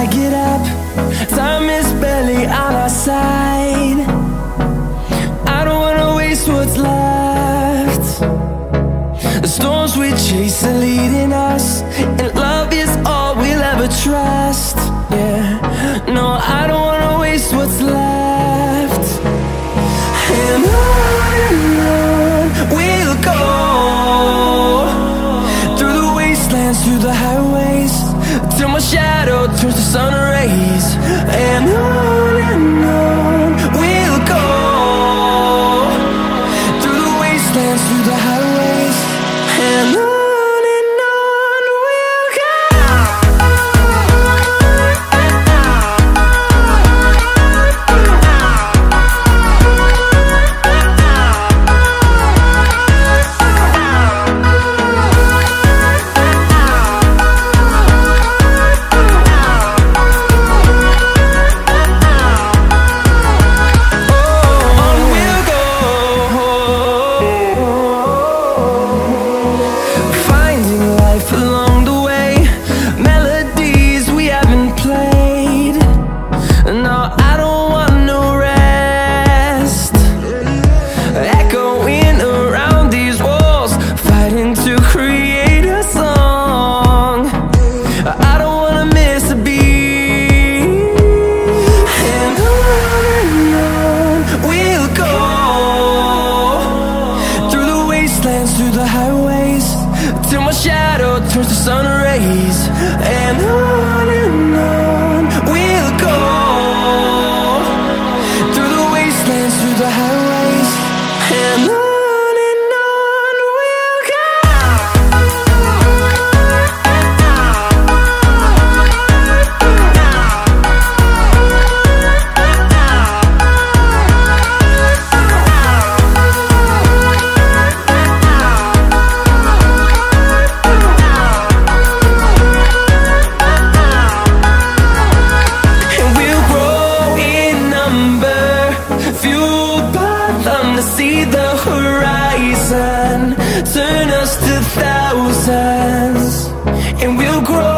I get up. Time is barely on our side. I don't wanna waste what's left. The storms we chase are leading us, and love is all we'll ever trust. Yeah, no, I don't wanna waste what's left. And on and on we'll go through the wastelands, through the highways, till my shadow turns to sun rays. And on wastelands, through the highways, till my shadow turns to sun rays. And on us to thousands. And we'll grow